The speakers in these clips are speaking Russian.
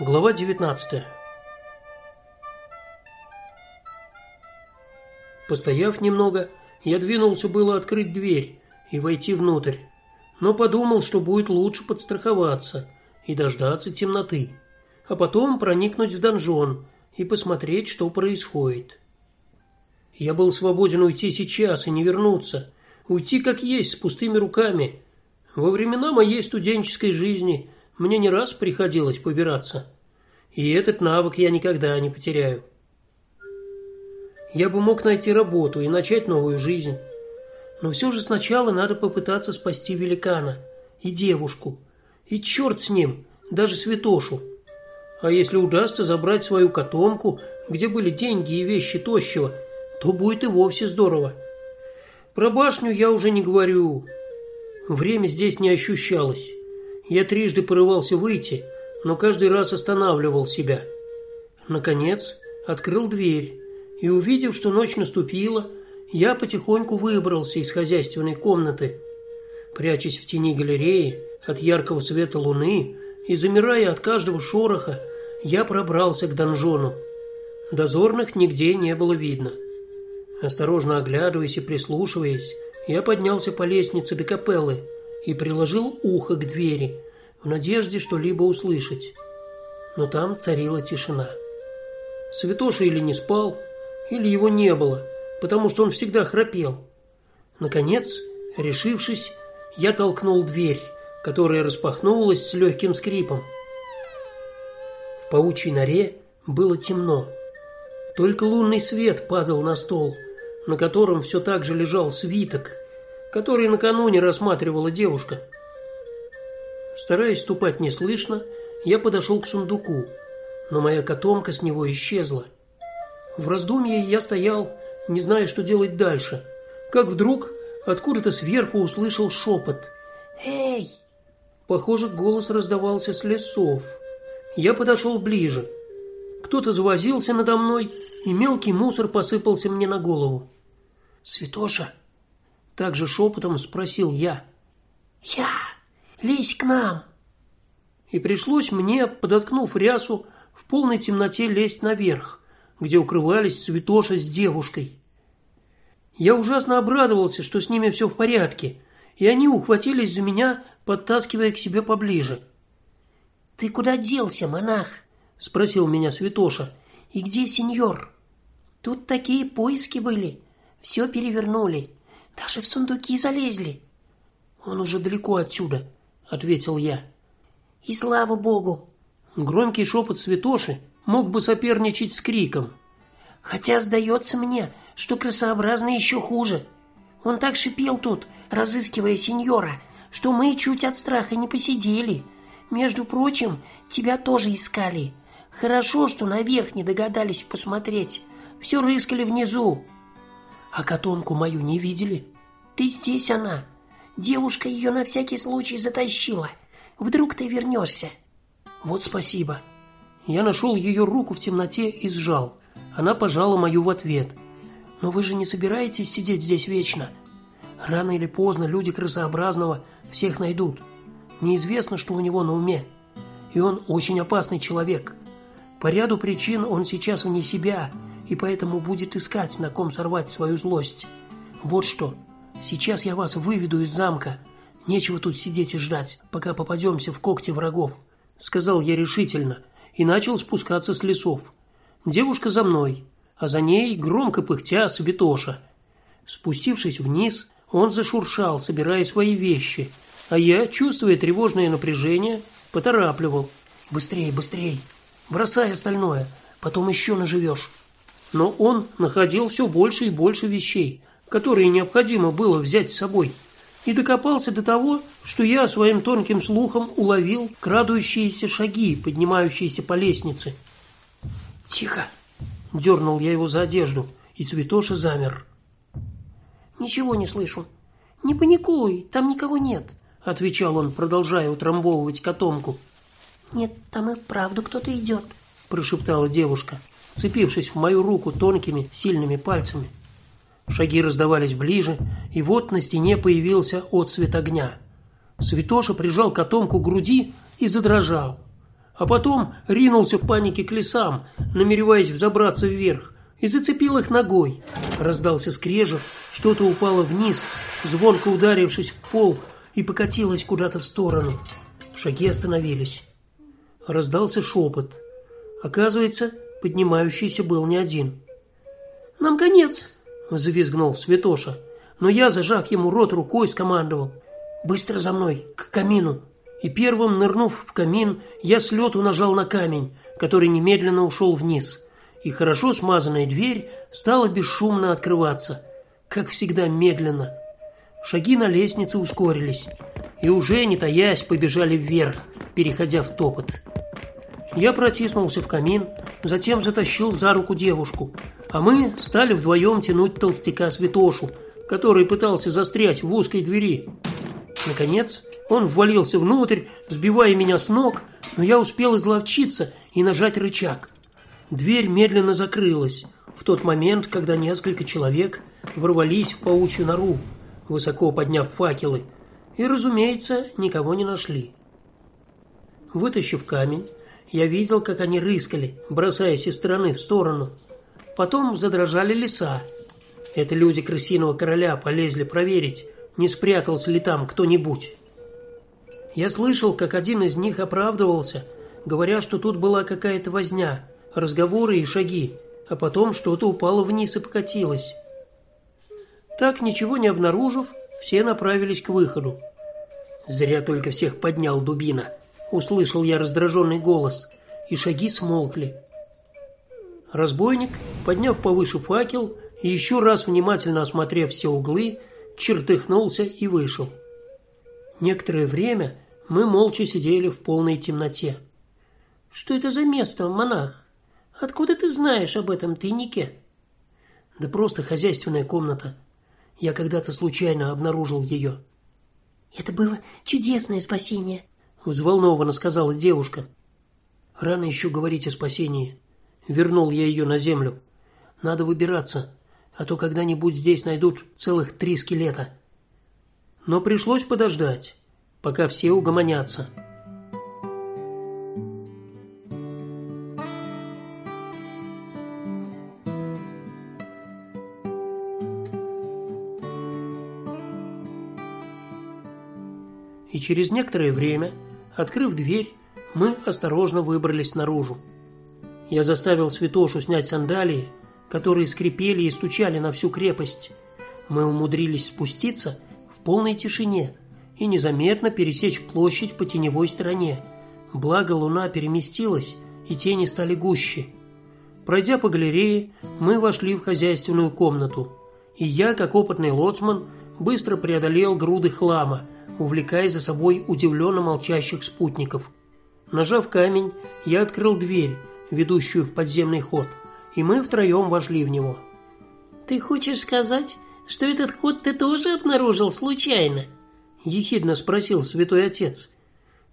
Глава 19. Постояв немного, я двинулся было открыть дверь и войти внутрь, но подумал, что будет лучше подстраховаться и дождаться темноты, а потом проникнуть в донжон и посмотреть, что происходит. Я был свободен уйти сейчас и не вернуться, уйти как есть с пустыми руками. Во времена моей студенческой жизни мне не раз приходилось побираться, и этот навык я никогда не потеряю. Я бы мог найти работу и начать новую жизнь, но все же сначала надо попытаться спасти великана и девушку. И черт с ним, даже святошу. А если удастся забрать свою котомку, где были деньги и вещи тощего, то будет и вовсе здорово. Про башню я уже не говорю. Время здесь не ощущалось. Я трижды порывался выйти, но каждый раз останавливал себя. Наконец, открыл дверь и увидев, что ночь наступила, я потихоньку выбрался из хозяйственной комнаты, прячась в тени галереи от яркого света луны и замирая от каждого шороха, я пробрался к донжону. Дозорных нигде не было видно. Осторожно оглядываясь и прислушиваясь, я поднялся по лестнице до капеллы и приложил ухо к двери в надежде что-либо услышать. Но там царила тишина. Святоша или не спал, или его не было, потому что он всегда храпел. Наконец, решившись, я толкнул дверь, которая распахнулась с легким скрипом. В паучьей норе было темно. Только лунный свет падал на стол, на котором все так же лежал свиток, который накануне рассматривала девушка. Стараясь ступать неслышно, я подошел к сундуку, но моя котомка с него исчезла. В раздумье я стоял, не зная, что делать дальше, как вдруг откуда-то сверху услышал шепот. "Эй!" Похоже, голос раздавался с лесов. Я подошел ближе. Кто-то завозился надо мной, и мелкий мусор посыпался мне на голову. "Святоша?" Также шепотом спросил я. "Я. Лезь к нам." И пришлось мне, подоткнув рясу, в полной темноте лезть наверх где укрывались Святоша с девушкой. Я ужасно обрадовался, что с ними все в порядке, и они ухватились за меня, подтаскивая к себе поближе. Ты куда делся, монах? спросил меня Святоша. И где сеньор? Тут такие поиски были, все перевернули, даже в сундуки залезли. Он уже далеко отсюда, ответил я. И слава богу. Громкий шепот Святоши мог бы соперничать с криком. Хотя сдается мне, что красообразный еще хуже. Он так шипел тут, разыскивая сеньора, что мы чуть от страха не посидели. Между прочим, тебя тоже искали. Хорошо, что наверх не догадались посмотреть. Все рыскали внизу. А котомку мою не видели? Ты здесь она. Девушка ее на всякий случай затащила. Вдруг ты вернешься. Вот спасибо. Я нашел ее руку в темноте и сжал. Она пожала мою в ответ. Но вы же не собираетесь сидеть здесь вечно? Рано или поздно люди красообразного всех найдут. Неизвестно, что у него на уме. И он очень опасный человек. По ряду причин он сейчас вне себя, и поэтому будет искать, на ком сорвать свою злость. Вот что. Сейчас я вас выведу из замка. Нечего тут сидеть и ждать, пока попадемся в когти врагов, сказал я решительно и начал спускаться с лесов. Девушка за мной, а за ней громко пыхтя Святоша. Спустившись вниз, он зашуршал, собирая свои вещи, а я, чувствуя тревожное напряжение, поторапливал: "Быстрей, быстрей! Бросай остальное, потом еще наживешь». Но он находил все больше и больше вещей, которые необходимо было взять с собой и докопался до того, что я своим тонким слухом уловил крадущиеся шаги, поднимающиеся по лестнице. Тихо, дернул я его за одежду, и Святоша замер. Ничего не слышу. Не паникуй, там никого нет, отвечал он, продолжая утрамбовывать котомку. Нет, там и вправду кто-то идет», – прошептала девушка, цепившись в мою руку тонкими, сильными пальцами. Шаги раздавались ближе, и вот на стене появился отсвет огня. Святоша прижал котомку к груди и задрожал, а потом ринулся в панике к лесам, намереваясь взобраться вверх, и зацепил их ногой. Раздался скрежет, что-то упало вниз, звонко ударившись в пол, и покатилось куда-то в сторону. Шаги остановились. Раздался шепот. Оказывается, поднимающийся был не один. Нам конец, завизгнул Святоша, но я, зажав ему рот рукой, скомандовал: "Быстро за мной, к камину". И первым нырнув в камин, я с лету нажал на камень, который немедленно ушел вниз, и хорошо смазанная дверь стала бесшумно открываться, как всегда медленно. Шаги на лестнице ускорились, и уже не таясь побежали вверх, переходя в топот. Я протиснулся в камин, затем затащил за руку девушку, а мы стали вдвоем тянуть толстяка Святошу, который пытался застрять в узкой двери. Наконец, он ввалился внутрь, сбивая меня с ног, но я успел изловчиться и нажать рычаг. Дверь медленно закрылась в тот момент, когда несколько человек ворвались в паучью нору, высоко подняв факелы, и, разумеется, никого не нашли. Вытащив камень, я видел, как они рыскали, бросаясь из стороны в сторону. Потом задрожали леса. Это люди крысиного короля полезли проверить, не спрятался ли там кто-нибудь. Я слышал, как один из них оправдывался, говоря, что тут была какая-то возня, разговоры и шаги, а потом что-то упало вниз и покатилось. Так ничего не обнаружив, все направились к выходу. Зря только всех поднял дубина услышал я раздраженный голос, и шаги смолкли. Разбойник, подняв повыше факел и еще раз внимательно осмотрев все углы, чертыхнулся и вышел. Некоторое время мы молча сидели в полной темноте. Что это за место, монах? Откуда ты знаешь об этом тайнике? Да просто хозяйственная комната. Я когда-то случайно обнаружил ее. Это было чудесное спасение взволнованно сказала девушка. Рано еще говорить о спасении. Вернул я ее на землю. Надо выбираться, а то когда-нибудь здесь найдут целых три скелета. Но пришлось подождать, пока все угомонятся. И через некоторое время Открыв дверь, мы осторожно выбрались наружу. Я заставил Святошу снять сандалии, которые скрипели и стучали на всю крепость. Мы умудрились спуститься в полной тишине и незаметно пересечь площадь по теневой стороне. Благо луна переместилась, и тени стали гуще. Пройдя по галерее, мы вошли в хозяйственную комнату, и я, как опытный лоцман, быстро преодолел груды хлама, увлекая за собой удивленно молчащих спутников. Нажав камень, я открыл дверь, ведущую в подземный ход, и мы втроем вошли в него. Ты хочешь сказать, что этот ход ты тоже обнаружил случайно? ехидно спросил святой отец.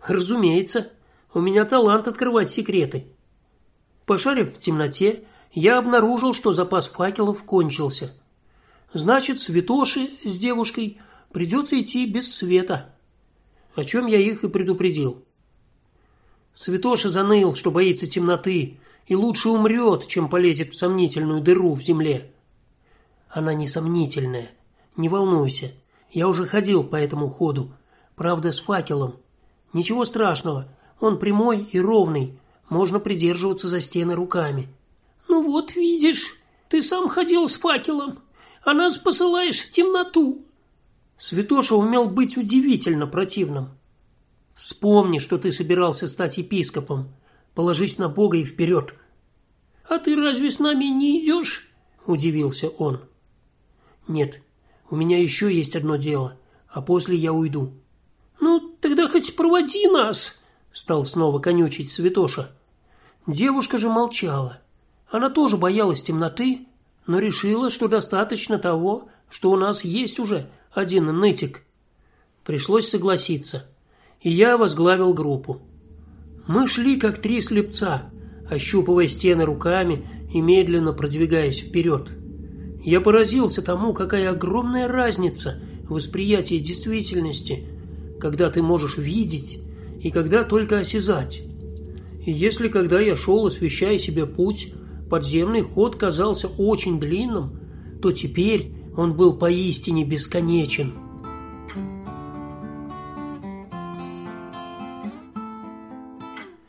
Разумеется, у меня талант открывать секреты. Пошарив в темноте, я обнаружил, что запас факелов кончился. Значит, святоши с девушкой придется идти без света. О чем я их и предупредил. Святоша заныл, что боится темноты и лучше умрет, чем полезет в сомнительную дыру в земле. Она не сомнительная. Не волнуйся. Я уже ходил по этому ходу, правда, с факелом. Ничего страшного. Он прямой и ровный. Можно придерживаться за стены руками. Ну вот, видишь, ты сам ходил с факелом, а нас посылаешь в темноту. Святоша умел быть удивительно противным. Вспомни, что ты собирался стать епископом. Положись на Бога и вперед. А ты разве с нами не идешь? удивился он. Нет. У меня еще есть одно дело, а после я уйду. Ну, тогда хоть проводи нас, стал снова конючить Святоша. Девушка же молчала. Она тоже боялась темноты, но решила, что достаточно того, что у нас есть уже один нытик. Пришлось согласиться, и я возглавил группу. Мы шли как три слепца, ощупывая стены руками и медленно продвигаясь вперед. Я поразился тому, какая огромная разница в восприятии действительности, когда ты можешь видеть и когда только осязать. И если когда я шел, освещая себе путь, подземный ход казался очень длинным, то теперь он был поистине бесконечен.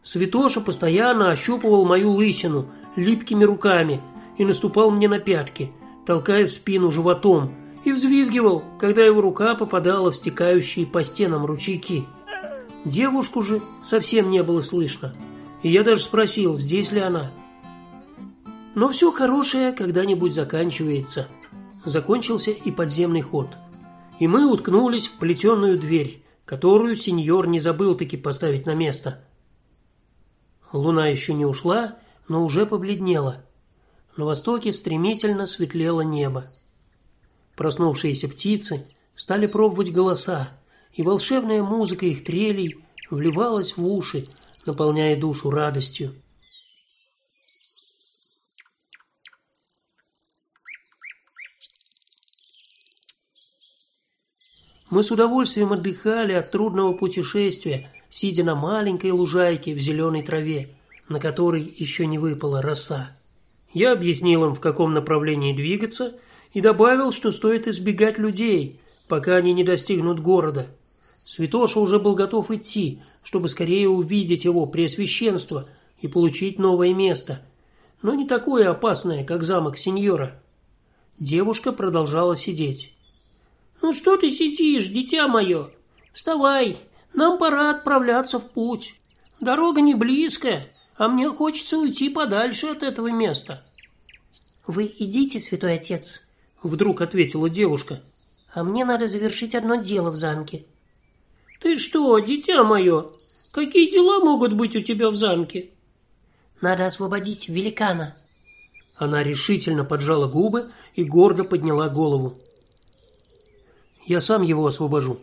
Святоша постоянно ощупывал мою лысину липкими руками и наступал мне на пятки, толкая в спину животом, и взвизгивал, когда его рука попадала в стекающие по стенам ручейки. Девушку же совсем не было слышно, и я даже спросил, здесь ли она. Но все хорошее когда-нибудь заканчивается. Закончился и подземный ход, и мы уткнулись в плетеную дверь, которую сеньор не забыл таки поставить на место. Луна еще не ушла, но уже побледнела. На востоке стремительно светлело небо. Проснувшиеся птицы стали пробовать голоса, и волшебная музыка их трелей вливалась в уши, наполняя душу радостью. Мы с удовольствием отдыхали от трудного путешествия, сидя на маленькой лужайке в зеленой траве, на которой еще не выпала роса. Я объяснил им, в каком направлении двигаться, и добавил, что стоит избегать людей, пока они не достигнут города. Святоша уже был готов идти, чтобы скорее увидеть его преосвященство и получить новое место, но не такое опасное, как замок сеньора. Девушка продолжала сидеть. Ну что ты сидишь, дитя мое? Вставай, нам пора отправляться в путь. Дорога не близкая, а мне хочется уйти подальше от этого места. Вы идите, святой отец, вдруг ответила девушка. А мне надо завершить одно дело в замке. Ты что, дитя мое? Какие дела могут быть у тебя в замке? Надо освободить великана. Она решительно поджала губы и гордо подняла голову. Я сам его освобожу.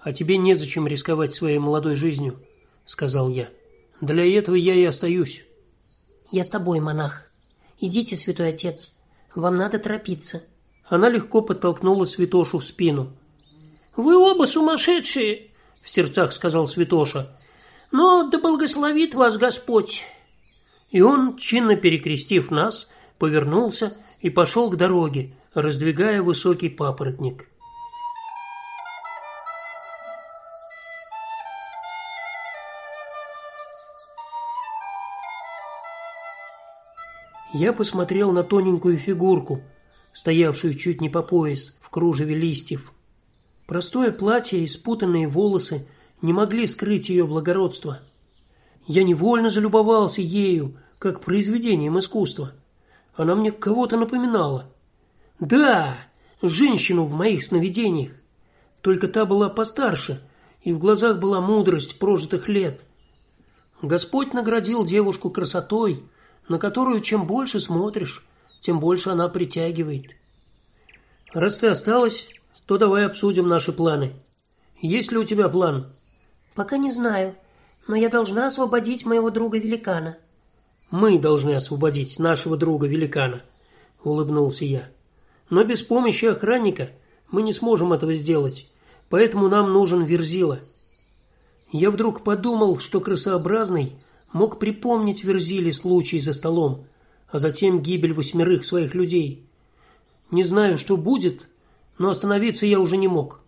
А тебе не зачем рисковать своей молодой жизнью, сказал я. Для этого я и остаюсь. Я с тобой, монах. Идите, святой отец. Вам надо торопиться. Она легко подтолкнула святошу в спину. Вы оба сумасшедшие, в сердцах сказал святоша. Но да благословит вас Господь. И он, чинно перекрестив нас, повернулся и пошел к дороге, раздвигая высокий папоротник. Я посмотрел на тоненькую фигурку, стоявшую чуть не по пояс в кружеве листьев. Простое платье и спутанные волосы не могли скрыть ее благородство. Я невольно залюбовался ею, как произведением искусства. Она мне кого-то напоминала. Да, женщину в моих сновидениях. Только та была постарше, и в глазах была мудрость прожитых лет. Господь наградил девушку красотой, на которую чем больше смотришь, тем больше она притягивает. Раз ты осталась, то давай обсудим наши планы. Есть ли у тебя план? Пока не знаю, но я должна освободить моего друга великана. Мы должны освободить нашего друга великана, улыбнулся я. Но без помощи охранника мы не сможем этого сделать, поэтому нам нужен Верзила. Я вдруг подумал, что красообразный мог припомнить Верзили случай за столом, а затем гибель восьмерых своих людей. Не знаю, что будет, но остановиться я уже не мог.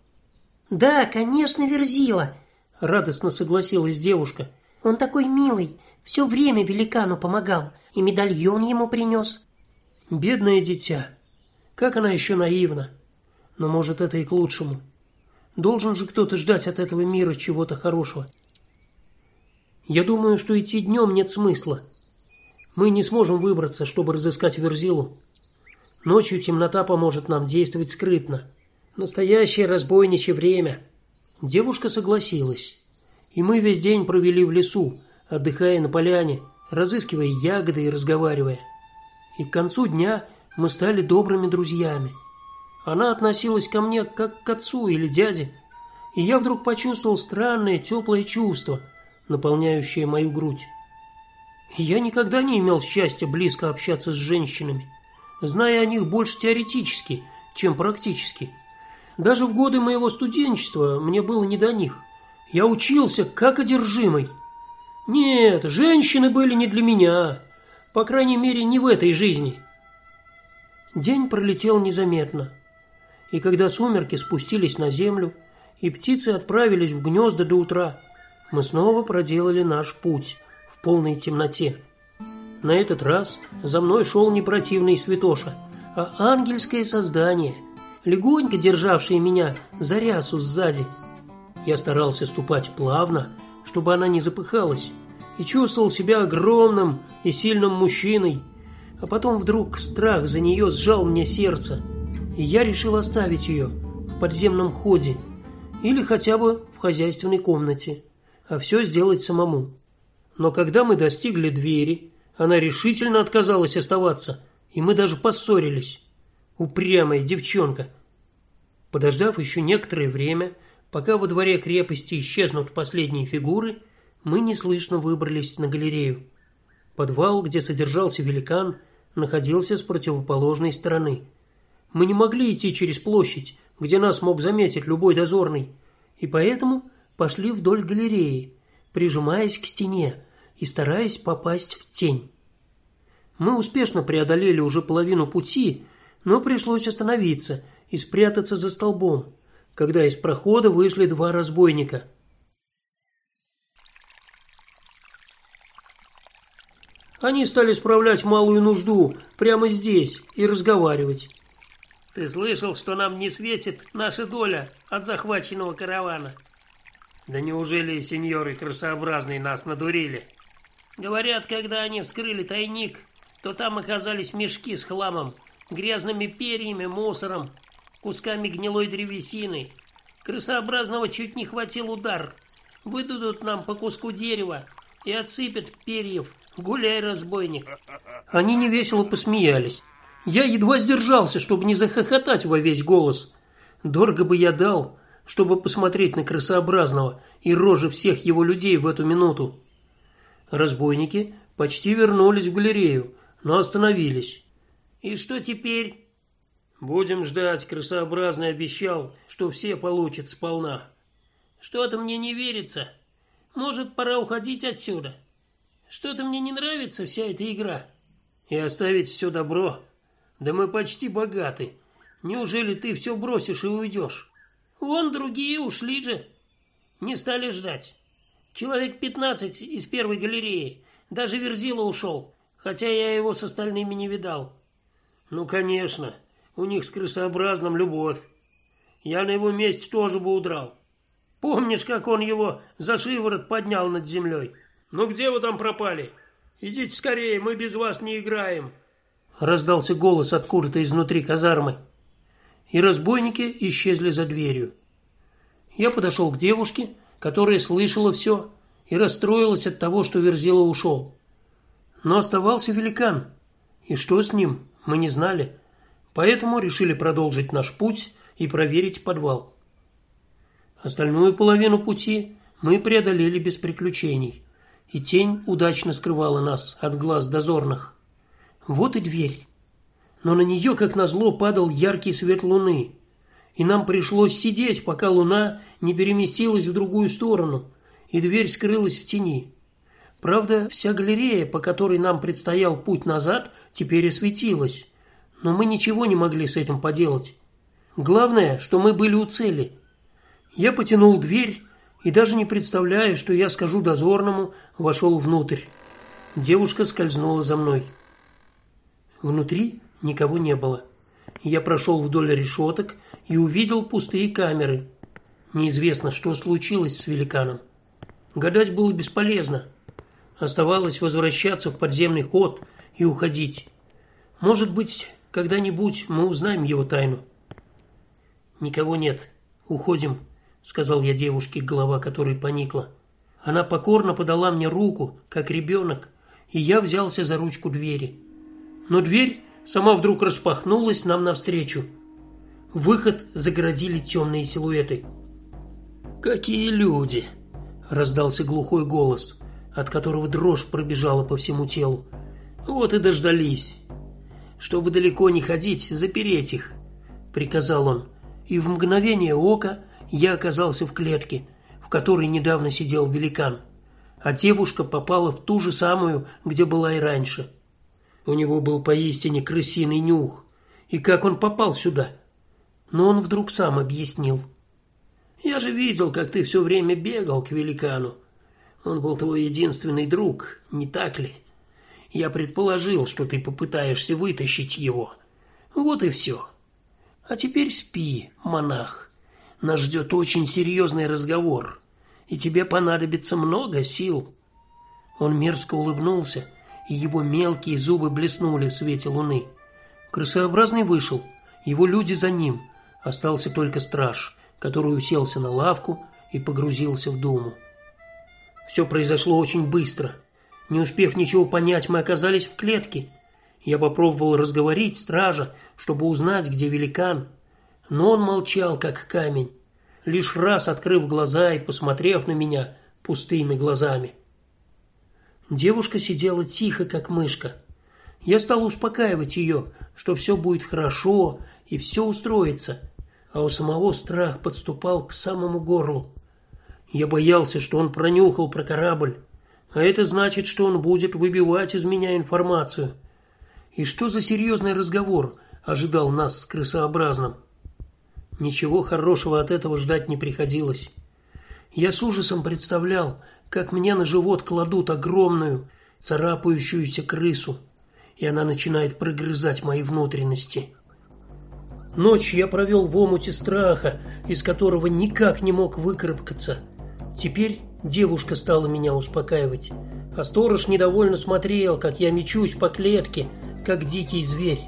Да, конечно, Верзила, радостно согласилась девушка. Он такой милый, все время великану помогал и медальон ему принес. Бедное дитя. Как она еще наивна. Но может это и к лучшему. Должен же кто-то ждать от этого мира чего-то хорошего. Я думаю, что идти днем нет смысла. Мы не сможем выбраться, чтобы разыскать Верзилу. Ночью темнота поможет нам действовать скрытно. Настоящее разбойничье время. Девушка согласилась. И мы весь день провели в лесу, отдыхая на поляне, разыскивая ягоды и разговаривая. И к концу дня мы стали добрыми друзьями. Она относилась ко мне как к отцу или дяде, и я вдруг почувствовал странное теплое чувство – наполняющее мою грудь. Я никогда не имел счастья близко общаться с женщинами, зная о них больше теоретически, чем практически. Даже в годы моего студенчества мне было не до них. Я учился как одержимый. Нет, женщины были не для меня, по крайней мере, не в этой жизни. День пролетел незаметно. И когда сумерки спустились на землю, и птицы отправились в гнезда до утра, мы снова проделали наш путь в полной темноте. На этот раз за мной шел не противный святоша, а ангельское создание, легонько державшее меня за рясу сзади. Я старался ступать плавно, чтобы она не запыхалась, и чувствовал себя огромным и сильным мужчиной. А потом вдруг страх за нее сжал мне сердце, и я решил оставить ее в подземном ходе или хотя бы в хозяйственной комнате, а все сделать самому. Но когда мы достигли двери, она решительно отказалась оставаться, и мы даже поссорились. Упрямая девчонка. Подождав еще некоторое время, пока во дворе крепости исчезнут последние фигуры, мы неслышно выбрались на галерею. Подвал, где содержался великан, находился с противоположной стороны. Мы не могли идти через площадь, где нас мог заметить любой дозорный, и поэтому пошли вдоль галереи, прижимаясь к стене и стараясь попасть в тень. Мы успешно преодолели уже половину пути, но пришлось остановиться и спрятаться за столбом, когда из прохода вышли два разбойника. Они стали справлять малую нужду прямо здесь и разговаривать. Ты слышал, что нам не светит наша доля от захваченного каравана? Да неужели сеньоры красообразные нас надурили? Говорят, когда они вскрыли тайник, то там оказались мешки с хламом, грязными перьями, мусором, кусками гнилой древесины. Крысообразного чуть не хватил удар. Выдадут нам по куску дерева и отсыпят перьев. Гуляй, разбойник. Они невесело посмеялись. Я едва сдержался, чтобы не захохотать во весь голос. Дорого бы я дал, чтобы посмотреть на красообразного и рожи всех его людей в эту минуту. Разбойники почти вернулись в галерею, но остановились. И что теперь? Будем ждать. Красообразный обещал, что все получат сполна. Что-то мне не верится. Может, пора уходить отсюда. Что-то мне не нравится вся эта игра. И оставить все добро да мы почти богаты. Неужели ты все бросишь и уйдешь? Вон другие ушли же. Не стали ждать. Человек пятнадцать из первой галереи. Даже Верзила ушел, хотя я его с остальными не видал. Ну, конечно, у них с крысообразным любовь. Я на его месте тоже бы удрал. Помнишь, как он его за шиворот поднял над землей? Ну где вы там пропали? Идите скорее, мы без вас не играем раздался голос откуда-то изнутри казармы. И разбойники исчезли за дверью. Я подошел к девушке, которая слышала все и расстроилась от того, что Верзила ушел. Но оставался великан, и что с ним, мы не знали. Поэтому решили продолжить наш путь и проверить подвал. Остальную половину пути мы преодолели без приключений, и тень удачно скрывала нас от глаз дозорных. Вот и дверь. Но на нее, как назло, падал яркий свет луны, и нам пришлось сидеть, пока луна не переместилась в другую сторону, и дверь скрылась в тени. Правда, вся галерея, по которой нам предстоял путь назад, теперь осветилась, но мы ничего не могли с этим поделать. Главное, что мы были у цели. Я потянул дверь и даже не представляя, что я скажу дозорному, вошел внутрь. Девушка скользнула за мной. Внутри никого не было. Я прошел вдоль решеток и увидел пустые камеры. Неизвестно, что случилось с великаном. Гадать было бесполезно. Оставалось возвращаться в подземный ход и уходить. Может быть, когда-нибудь мы узнаем его тайну. Никого нет. Уходим, сказал я девушке, голова которой поникла. Она покорно подала мне руку, как ребенок, и я взялся за ручку двери но дверь сама вдруг распахнулась нам навстречу. Выход загородили темные силуэты. Какие люди, раздался глухой голос, от которого дрожь пробежала по всему телу. Вот и дождались. Чтобы далеко не ходить, запереть их, приказал он. И в мгновение ока я оказался в клетке, в которой недавно сидел великан. а девушка попала в ту же самую, где была и раньше. У него был поистине крысиный нюх. И как он попал сюда? Но он вдруг сам объяснил. Я же видел, как ты все время бегал к великану. Он был твой единственный друг, не так ли? Я предположил, что ты попытаешься вытащить его. Вот и все. А теперь спи, монах. Нас ждет очень серьезный разговор, и тебе понадобится много сил. Он мерзко улыбнулся, и его мелкие зубы блеснули в свете луны. Крысообразный вышел, его люди за ним. Остался только страж, который уселся на лавку и погрузился в думу. Все произошло очень быстро. Не успев ничего понять, мы оказались в клетке. Я попробовал разговорить стража, чтобы узнать, где великан, но он молчал как камень, лишь раз открыв глаза и посмотрев на меня пустыми глазами. Девушка сидела тихо, как мышка. Я стал успокаивать ее, что все будет хорошо и все устроится, а у самого страх подступал к самому горлу. Я боялся, что он пронюхал про корабль, а это значит, что он будет выбивать из меня информацию. И что за серьезный разговор ожидал нас с крысообразным? Ничего хорошего от этого ждать не приходилось. Я с ужасом представлял, как мне на живот кладут огромную, царапающуюся крысу, и она начинает прогрызать мои внутренности. Ночь я провел в омуте страха, из которого никак не мог выкарабкаться. Теперь девушка стала меня успокаивать, а сторож недовольно смотрел, как я мечусь по клетке, как дикий зверь.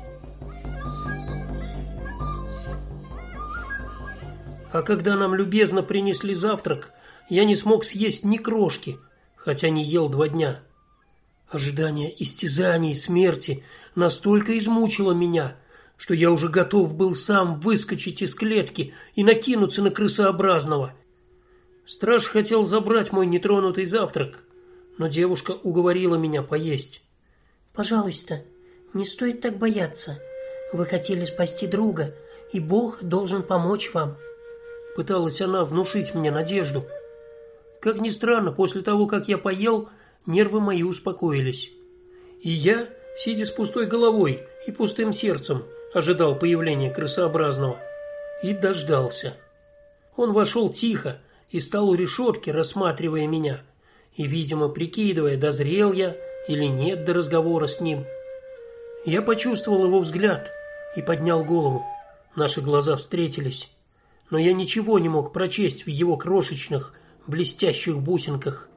А когда нам любезно принесли завтрак, я не смог съесть ни крошки, хотя не ел два дня. Ожидание истязаний и смерти настолько измучило меня, что я уже готов был сам выскочить из клетки и накинуться на крысообразного. Страж хотел забрать мой нетронутый завтрак, но девушка уговорила меня поесть. Пожалуйста, не стоит так бояться. Вы хотели спасти друга, и Бог должен помочь вам. Пыталась она внушить мне надежду. Как ни странно, после того, как я поел, нервы мои успокоились. И я, сидя с пустой головой и пустым сердцем, ожидал появления крысообразного и дождался. Он вошел тихо, и стал у решетки, рассматривая меня и, видимо, прикидывая, дозрел я или нет до разговора с ним. Я почувствовал его взгляд и поднял голову. Наши глаза встретились, но я ничего не мог прочесть в его крошечных, блестящих бусинках.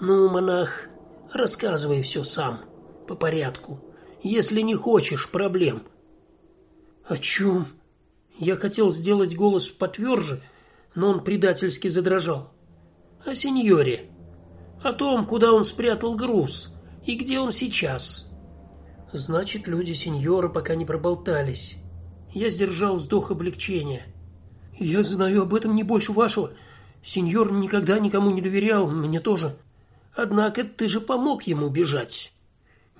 Ну, монах, рассказывай все сам, по порядку, если не хочешь проблем. О чем? Я хотел сделать голос потверже, но он предательски задрожал. О сеньоре, о том, куда он спрятал груз и где он сейчас. Значит, люди сеньора пока не проболтались. Я сдержал вздох облегчения. Я знаю об этом не больше вашего. Сеньор никогда никому не доверял, мне тоже. Однако ты же помог ему бежать.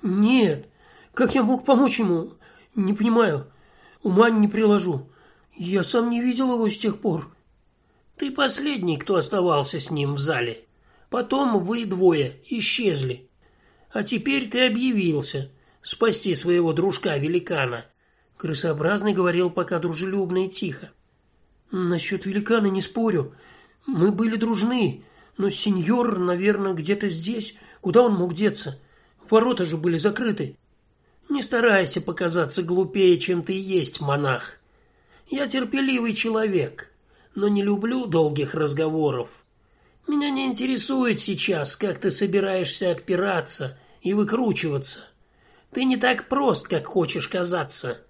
Нет. Как я мог помочь ему? Не понимаю. Ума не приложу. Я сам не видел его с тех пор. Ты последний, кто оставался с ним в зале. Потом вы двое исчезли. А теперь ты объявился спасти своего дружка-великана. Крысообразный говорил пока дружелюбно и тихо. Насчет великана не спорю. Мы были дружны, но сеньор, наверное, где-то здесь. Куда он мог деться? Ворота же были закрыты. Не старайся показаться глупее, чем ты есть, монах. Я терпеливый человек но не люблю долгих разговоров. Меня не интересует сейчас, как ты собираешься отпираться и выкручиваться. Ты не так прост, как хочешь казаться.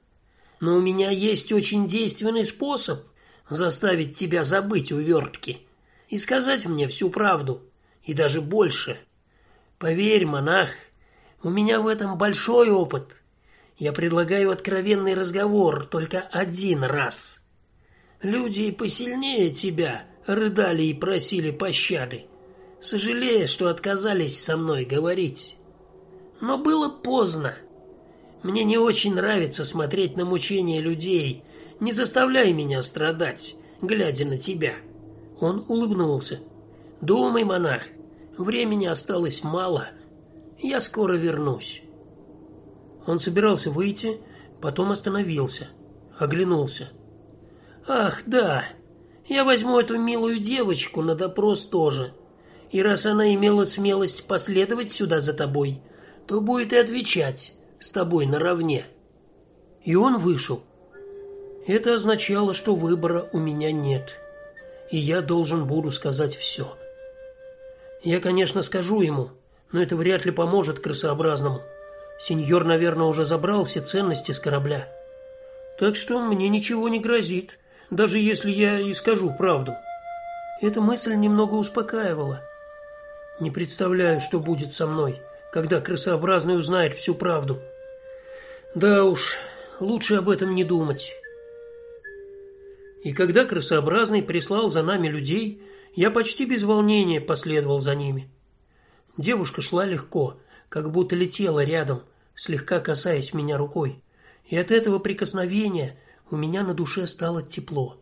Но у меня есть очень действенный способ заставить тебя забыть увертки и сказать мне всю правду, и даже больше. Поверь, монах, у меня в этом большой опыт. Я предлагаю откровенный разговор только один раз. Люди посильнее тебя рыдали и просили пощады, сожалея, что отказались со мной говорить. Но было поздно. Мне не очень нравится смотреть на мучения людей. Не заставляй меня страдать, глядя на тебя. Он улыбнулся. Думай, монах, Времени осталось мало. Я скоро вернусь. Он собирался выйти, потом остановился, оглянулся. Ах, да. Я возьму эту милую девочку на допрос тоже. И раз она имела смелость последовать сюда за тобой, то будет и отвечать с тобой наравне. И он вышел. Это означало, что выбора у меня нет, и я должен буду сказать все. Я, конечно, скажу ему, но это вряд ли поможет крысообразному. Сеньор, наверное, уже забрал все ценности с корабля. Так что мне ничего не грозит, даже если я и скажу правду. Эта мысль немного успокаивала. Не представляю, что будет со мной, когда крысообразный узнает всю правду. Да уж, лучше об этом не думать. И когда крысообразный прислал за нами людей, я почти без волнения последовал за ними. Девушка шла легко, как будто летела рядом, слегка касаясь меня рукой. И от этого прикосновения у меня на душе стало тепло.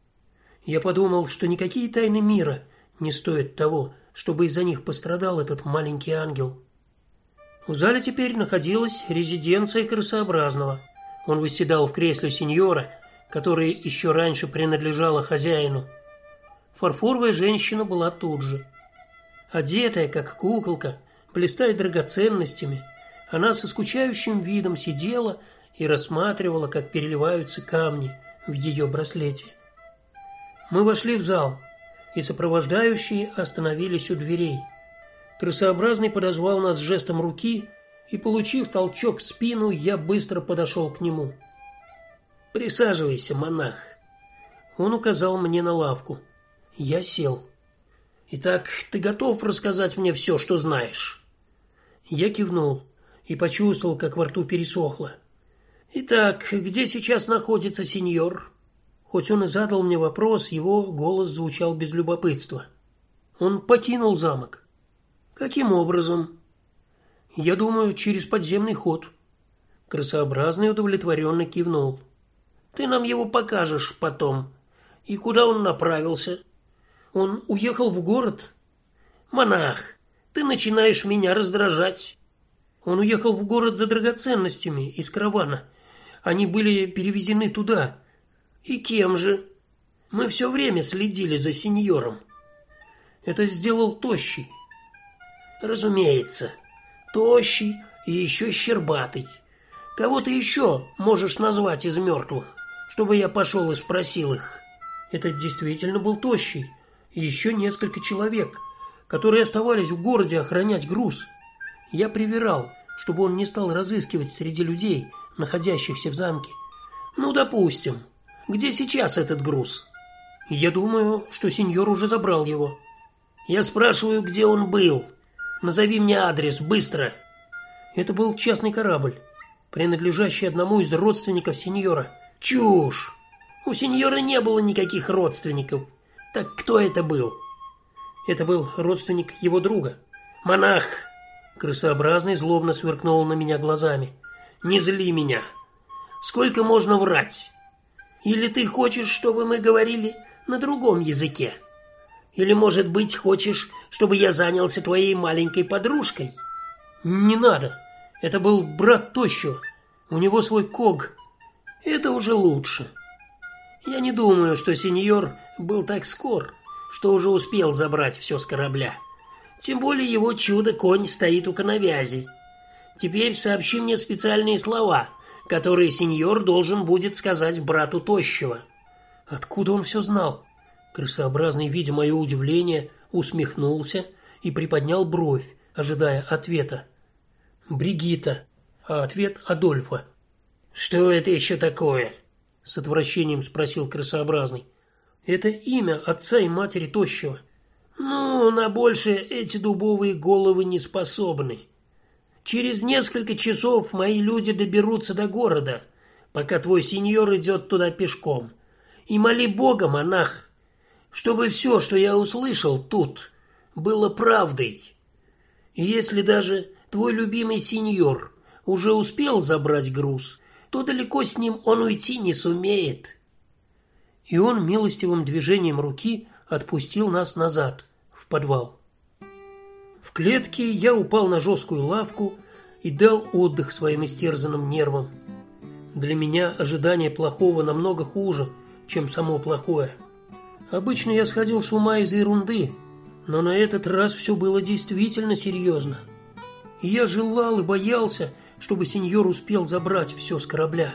Я подумал, что никакие тайны мира не стоят того, чтобы из-за них пострадал этот маленький ангел. В зале теперь находилась резиденция крысообразного. Он восседал в кресле сеньора, которое еще раньше принадлежало хозяину. Фарфоровая женщина была тут же. Одетая как куколка, блистая драгоценностями, она со скучающим видом сидела и рассматривала, как переливаются камни в ее браслете. Мы вошли в зал, и сопровождающие остановились у дверей. Крысообразный подозвал нас жестом руки, и получив толчок в спину, я быстро подошел к нему. Присаживайся, монах. Он указал мне на лавку. Я сел. Итак, ты готов рассказать мне все, что знаешь? Я кивнул и почувствовал, как во рту пересохло. Итак, где сейчас находится сеньор? Хоть он и задал мне вопрос, его голос звучал без любопытства. Он покинул замок. Каким образом? Я думаю, через подземный ход. Красообразный удовлетворенно кивнул. Ты нам его покажешь потом. И куда он направился? Он уехал в город. Монах, ты начинаешь меня раздражать. Он уехал в город за драгоценностями из каравана. Они были перевезены туда. И кем же? Мы все время следили за сеньором. Это сделал тощий. Разумеется тощий и еще щербатый. Кого ты еще можешь назвать из мертвых, чтобы я пошел и спросил их? Это действительно был тощий и еще несколько человек, которые оставались в городе охранять груз. Я привирал, чтобы он не стал разыскивать среди людей, находящихся в замке. Ну, допустим. Где сейчас этот груз? Я думаю, что сеньор уже забрал его. Я спрашиваю, где он был. Назови мне адрес быстро. Это был частный корабль, принадлежащий одному из родственников сеньора. Чушь. У сеньора не было никаких родственников. Так кто это был? Это был родственник его друга. Монах. Крысообразный злобно сверкнул на меня глазами. Не зли меня. Сколько можно врать? Или ты хочешь, чтобы мы говорили на другом языке? Или, может быть, хочешь, чтобы я занялся твоей маленькой подружкой? Не надо. Это был брат Тощего. У него свой ког. Это уже лучше. Я не думаю, что сеньор был так скор, что уже успел забрать все с корабля. Тем более его чудо-конь стоит у коновязи. Теперь сообщи мне специальные слова, которые сеньор должен будет сказать брату Тощего. Откуда он все знал? Крысообразный, видя мое удивление, усмехнулся и приподнял бровь, ожидая ответа. Бригита, а ответ Адольфа. Что это еще такое? с отвращением спросил крысообразный. Это имя отца и матери тощего. Ну, на больше эти дубовые головы не способны. Через несколько часов мои люди доберутся до города, пока твой сеньор идет туда пешком. И моли Бога, монах, чтобы все, что я услышал тут, было правдой. И если даже твой любимый сеньор уже успел забрать груз, то далеко с ним он уйти не сумеет. И он милостивым движением руки отпустил нас назад в подвал. В клетке я упал на жесткую лавку и дал отдых своим истерзанным нервам. Для меня ожидание плохого намного хуже, чем само плохое. Обычно я сходил с ума из-за ерунды, но на этот раз все было действительно серьезно. И я желал и боялся, чтобы сеньор успел забрать все с корабля.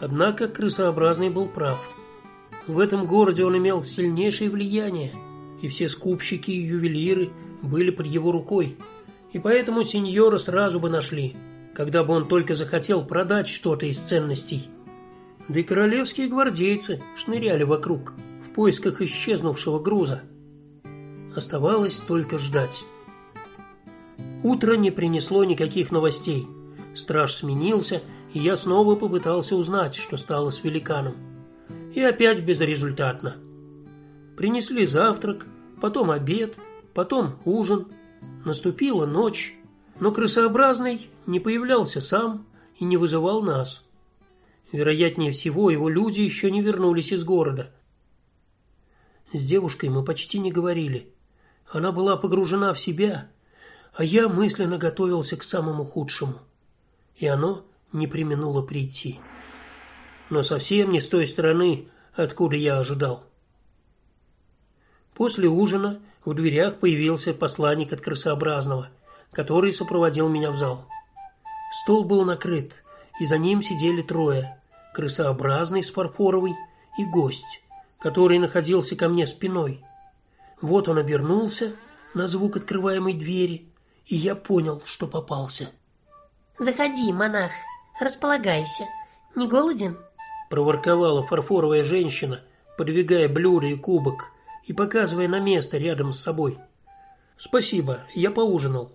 Однако крысообразный был прав. В этом городе он имел сильнейшее влияние, и все скупщики и ювелиры были под его рукой, и поэтому сеньора сразу бы нашли, когда бы он только захотел продать что-то из ценностей. Да и королевские гвардейцы шныряли вокруг в поисках исчезнувшего груза. Оставалось только ждать. Утро не принесло никаких новостей. Страж сменился, и я снова попытался узнать, что стало с великаном. И опять безрезультатно. Принесли завтрак, потом обед, потом ужин. Наступила ночь, но крысообразный не появлялся сам и не вызывал нас. Вероятнее всего, его люди еще не вернулись из города. С девушкой мы почти не говорили. Она была погружена в себя, а я мысленно готовился к самому худшему. И оно не применуло прийти. Но совсем не с той стороны, откуда я ожидал. После ужина в дверях появился посланник от крысообразного, который сопроводил меня в зал. Стол был накрыт, и за ним сидели трое: крысообразный с фарфоровой и гость, который находился ко мне спиной. Вот он обернулся на звук открываемой двери, и я понял, что попался. Заходи, монах, располагайся. Не голоден? проворковала фарфоровая женщина, подвигая блюдо и кубок и показывая на место рядом с собой. Спасибо, я поужинал,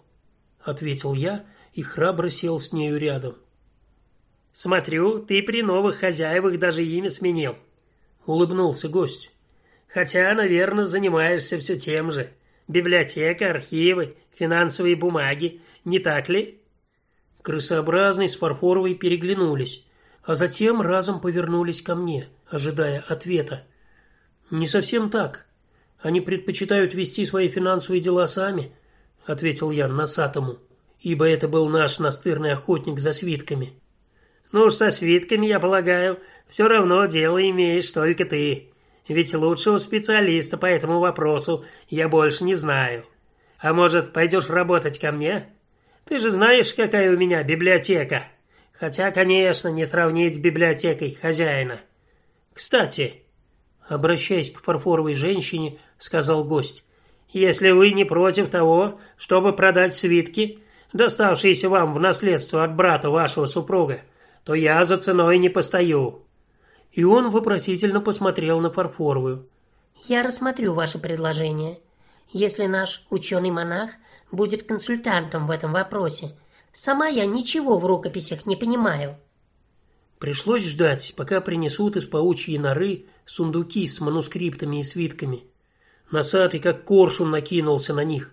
ответил я и храбро сел с нею рядом. Смотрю, ты при новых хозяевах даже имя сменил, улыбнулся гость. Хотя, наверное, занимаешься все тем же. Библиотека, архивы, финансовые бумаги, не так ли? Крысообразный с фарфоровой переглянулись, а затем разом повернулись ко мне, ожидая ответа. Не совсем так. Они предпочитают вести свои финансовые дела сами, ответил я носатому, ибо это был наш настырный охотник за свитками. Ну, со свитками, я полагаю, все равно дело имеешь только ты. Ведь лучшего специалиста по этому вопросу я больше не знаю. А может, пойдешь работать ко мне? Ты же знаешь, какая у меня библиотека. Хотя, конечно, не сравнить с библиотекой хозяина. Кстати, обращаясь к фарфоровой женщине, сказал гость: "Если вы не против того, чтобы продать свитки, доставшиеся вам в наследство от брата вашего супруга, то я за ценой не постою". И он вопросительно посмотрел на фарфоровую. Я рассмотрю ваше предложение. Если наш ученый монах будет консультантом в этом вопросе, сама я ничего в рукописях не понимаю. Пришлось ждать, пока принесут из паучьей норы сундуки с манускриптами и свитками. Носатый как коршун накинулся на них.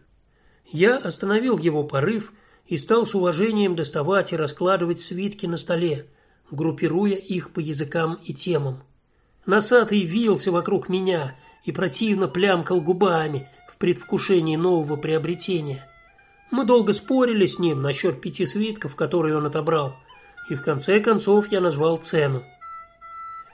Я остановил его порыв и стал с уважением доставать и раскладывать свитки на столе, группируя их по языкам и темам. Носатый вился вокруг меня и противно плямкал губами предвкушении нового приобретения. Мы долго спорили с ним насчет пяти свитков, которые он отобрал, и в конце концов я назвал цену.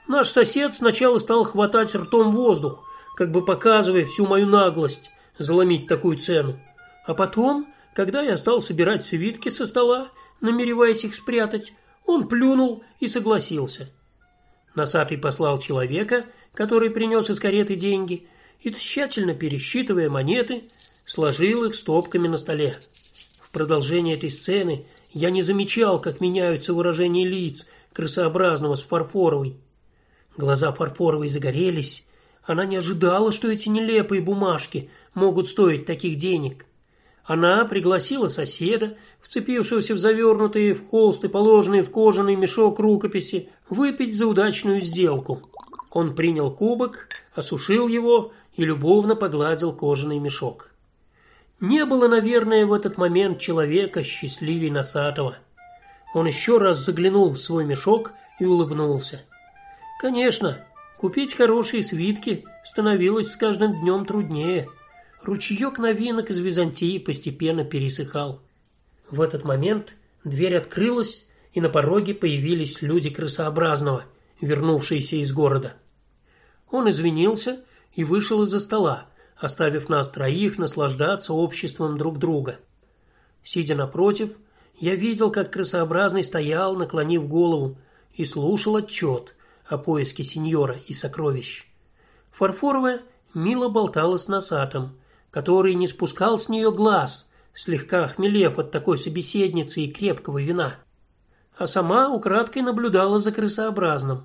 Наш сосед сначала стал хватать ртом воздух, как бы показывая всю мою наглость заломить такую цену. А потом, когда я стал собирать свитки со стола, намереваясь их спрятать, он плюнул и согласился. Носатый послал человека, который принес из кареты деньги, и тщательно пересчитывая монеты, сложил их стопками на столе. В продолжение этой сцены я не замечал, как меняются выражения лиц крысообразного с фарфоровой. Глаза фарфоровой загорелись. Она не ожидала, что эти нелепые бумажки могут стоить таких денег. Она пригласила соседа, вцепившегося в завернутые в холст и положенные в кожаный мешок рукописи, выпить за удачную сделку. Он принял кубок, осушил его и любовно погладил кожаный мешок. Не было, наверное, в этот момент человека счастливее Носатого. Он еще раз заглянул в свой мешок и улыбнулся. Конечно, купить хорошие свитки становилось с каждым днем труднее. Ручеек новинок из Византии постепенно пересыхал. В этот момент дверь открылась, и на пороге появились люди крысообразного, вернувшиеся из города. Он извинился и вышел из-за стола, оставив нас троих наслаждаться обществом друг друга. Сидя напротив, я видел, как крысообразный стоял, наклонив голову, и слушал отчет о поиске сеньора и сокровищ. Фарфоровая мило болтала с носатым, который не спускал с нее глаз, слегка хмелев от такой собеседницы и крепкого вина. А сама украдкой наблюдала за крысообразным.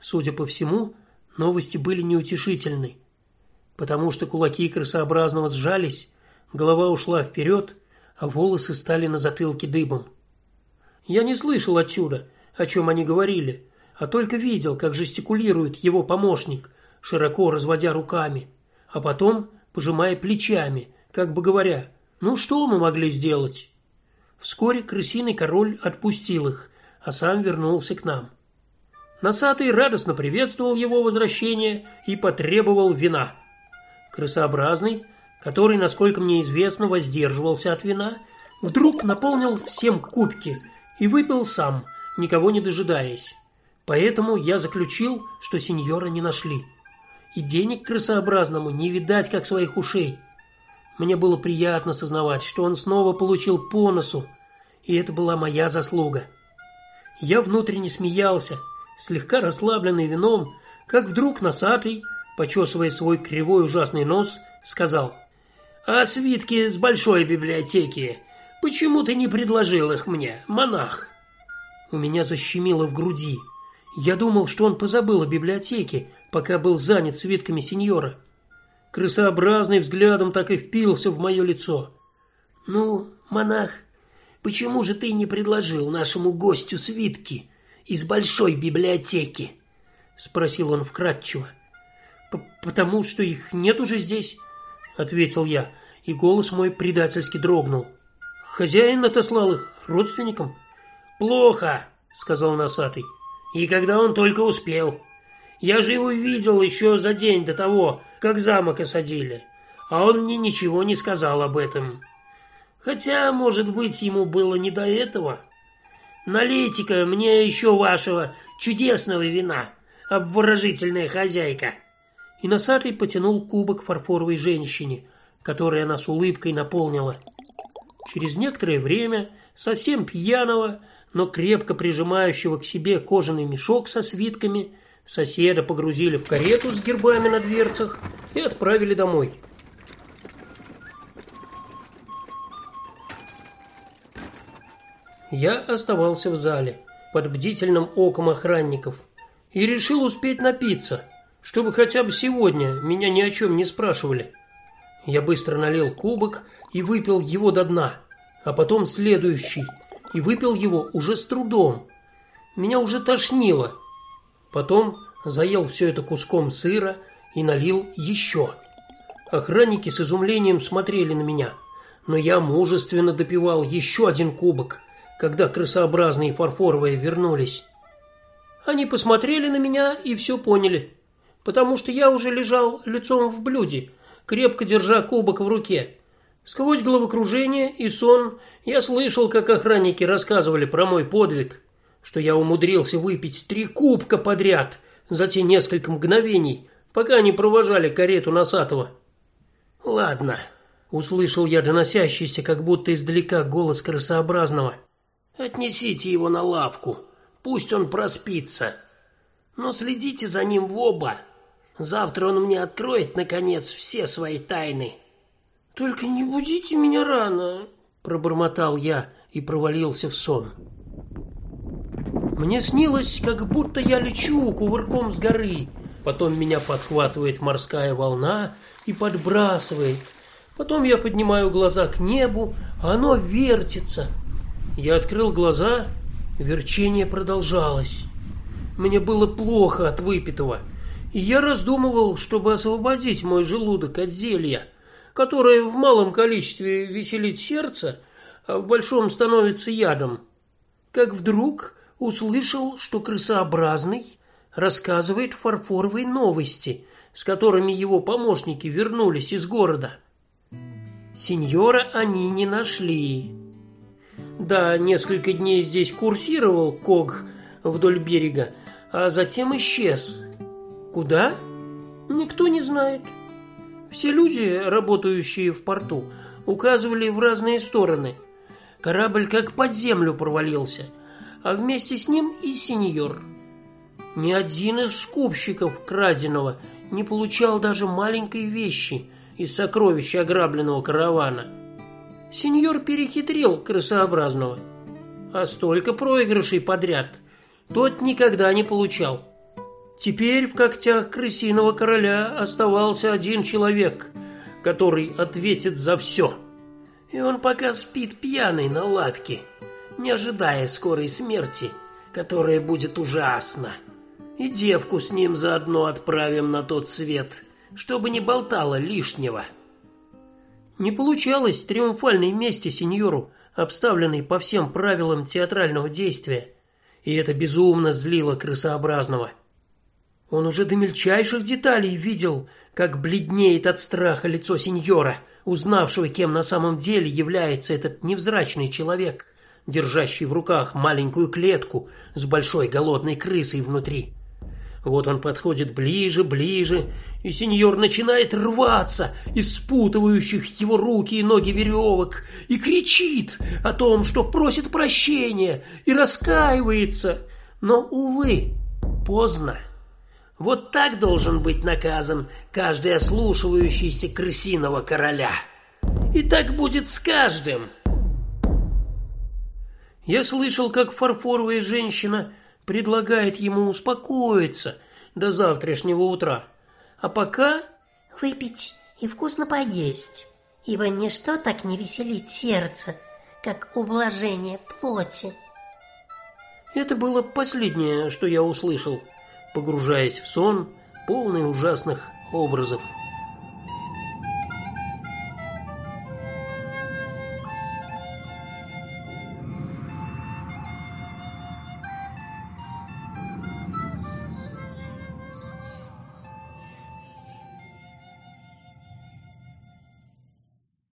Судя по всему, новости были неутешительны, потому что кулаки крысообразного сжались, голова ушла вперед, а волосы стали на затылке дыбом. Я не слышал отсюда, о чем они говорили, а только видел, как жестикулирует его помощник, широко разводя руками, а потом пожимая плечами, как бы говоря: "Ну что мы могли сделать?" Вскоре крысиный король отпустил их, а сам вернулся к нам. Носатый радостно приветствовал его возвращение и потребовал вина. Крысообразный, который, насколько мне известно, воздерживался от вина, вдруг наполнил всем кубки и выпил сам, никого не дожидаясь. Поэтому я заключил, что сеньора не нашли. И денег крысообразному не видать, как своих ушей. Мне было приятно сознавать, что он снова получил по носу, и это была моя заслуга. Я внутренне смеялся, слегка расслабленный вином, как вдруг носатый, почесывая свой кривой ужасный нос, сказал: "А свитки с большой библиотеки, почему ты не предложил их мне, монах?" У меня защемило в груди. Я думал, что он позабыл о библиотеке, пока был занят свитками сеньора. Крысообразный взглядом так и впился в мое лицо. Ну, монах, почему же ты не предложил нашему гостю свитки из большой библиотеки? спросил он вкратчиво. Потому что их нет уже здесь, ответил я, и голос мой предательски дрогнул. Хозяин отослал их родственникам. Плохо, сказал носатый. И когда он только успел. Я же его видел еще за день до того, как замок осадили, а он мне ничего не сказал об этом. Хотя, может быть, ему было не до этого. Налейте-ка мне еще вашего чудесного вина, обворожительная хозяйка. И носатый потянул кубок фарфоровой женщине, которая нас улыбкой наполнила. Через некоторое время, совсем пьяного, но крепко прижимающего к себе кожаный мешок со свитками, соседа погрузили в карету с гербами на дверцах и отправили домой. Я оставался в зале под бдительным оком охранников и решил успеть напиться, чтобы хотя бы сегодня меня ни о чем не спрашивали. Я быстро налил кубок и выпил его до дна, а потом следующий и выпил его уже с трудом. Меня уже тошнило. Потом заел все это куском сыра и налил еще. Охранники с изумлением смотрели на меня, но я мужественно допивал еще один кубок, когда крысообразные фарфоровые вернулись. Они посмотрели на меня и все поняли, потому что я уже лежал лицом в блюде, крепко держа кубок в руке. Сквозь головокружение и сон я слышал, как охранники рассказывали про мой подвиг, что я умудрился выпить три кубка подряд за те несколько мгновений, пока они провожали карету Носатого. Ладно, услышал я доносящийся как будто издалека голос крысообразного. Отнесите его на лавку, пусть он проспится. Но следите за ним в оба. Завтра он мне откроет наконец все свои тайны. Только не будите меня рано, пробормотал я и провалился в сон. Мне снилось, как будто я лечу кувырком с горы. Потом меня подхватывает морская волна и подбрасывает. Потом я поднимаю глаза к небу, а оно вертится. Я открыл глаза, верчение продолжалось. Мне было плохо от выпитого, и я раздумывал, чтобы освободить мой желудок от зелья которое в малом количестве веселит сердце, а в большом становится ядом. Как вдруг услышал, что крысообразный рассказывает фарфоровые новости, с которыми его помощники вернулись из города. Сеньора они не нашли. Да, несколько дней здесь курсировал Ког вдоль берега, а затем исчез. Куда? Никто не знает. Все люди, работающие в порту, указывали в разные стороны. Корабль как под землю провалился, а вместе с ним и сеньор. Ни один из скупщиков краденого не получал даже маленькой вещи из сокровищ ограбленного каравана. Сеньор перехитрил крысообразного, а столько проигрышей подряд тот никогда не получал. Теперь в когтях крысиного короля оставался один человек, который ответит за все. И он пока спит пьяный на лавке, не ожидая скорой смерти, которая будет ужасна. И девку с ним заодно отправим на тот свет, чтобы не болтала лишнего. Не получалось триумфальной мести сеньору, обставленной по всем правилам театрального действия, и это безумно злило крысообразного. Он уже до мельчайших деталей видел, как бледнеет от страха лицо сеньора, узнавшего, кем на самом деле является этот невзрачный человек, держащий в руках маленькую клетку с большой голодной крысой внутри. Вот он подходит ближе, ближе, и сеньор начинает рваться из спутывающих его руки и ноги веревок и кричит о том, что просит прощения и раскаивается, но увы, поздно. Вот так должен быть наказан каждый ослушивающийся крысиного короля. И так будет с каждым. Я слышал, как фарфоровая женщина предлагает ему успокоиться до завтрашнего утра. А пока выпить и вкусно поесть, ибо ничто так не веселит сердце, как ублажение плоти. Это было последнее, что я услышал, погружаясь в сон, полный ужасных образов.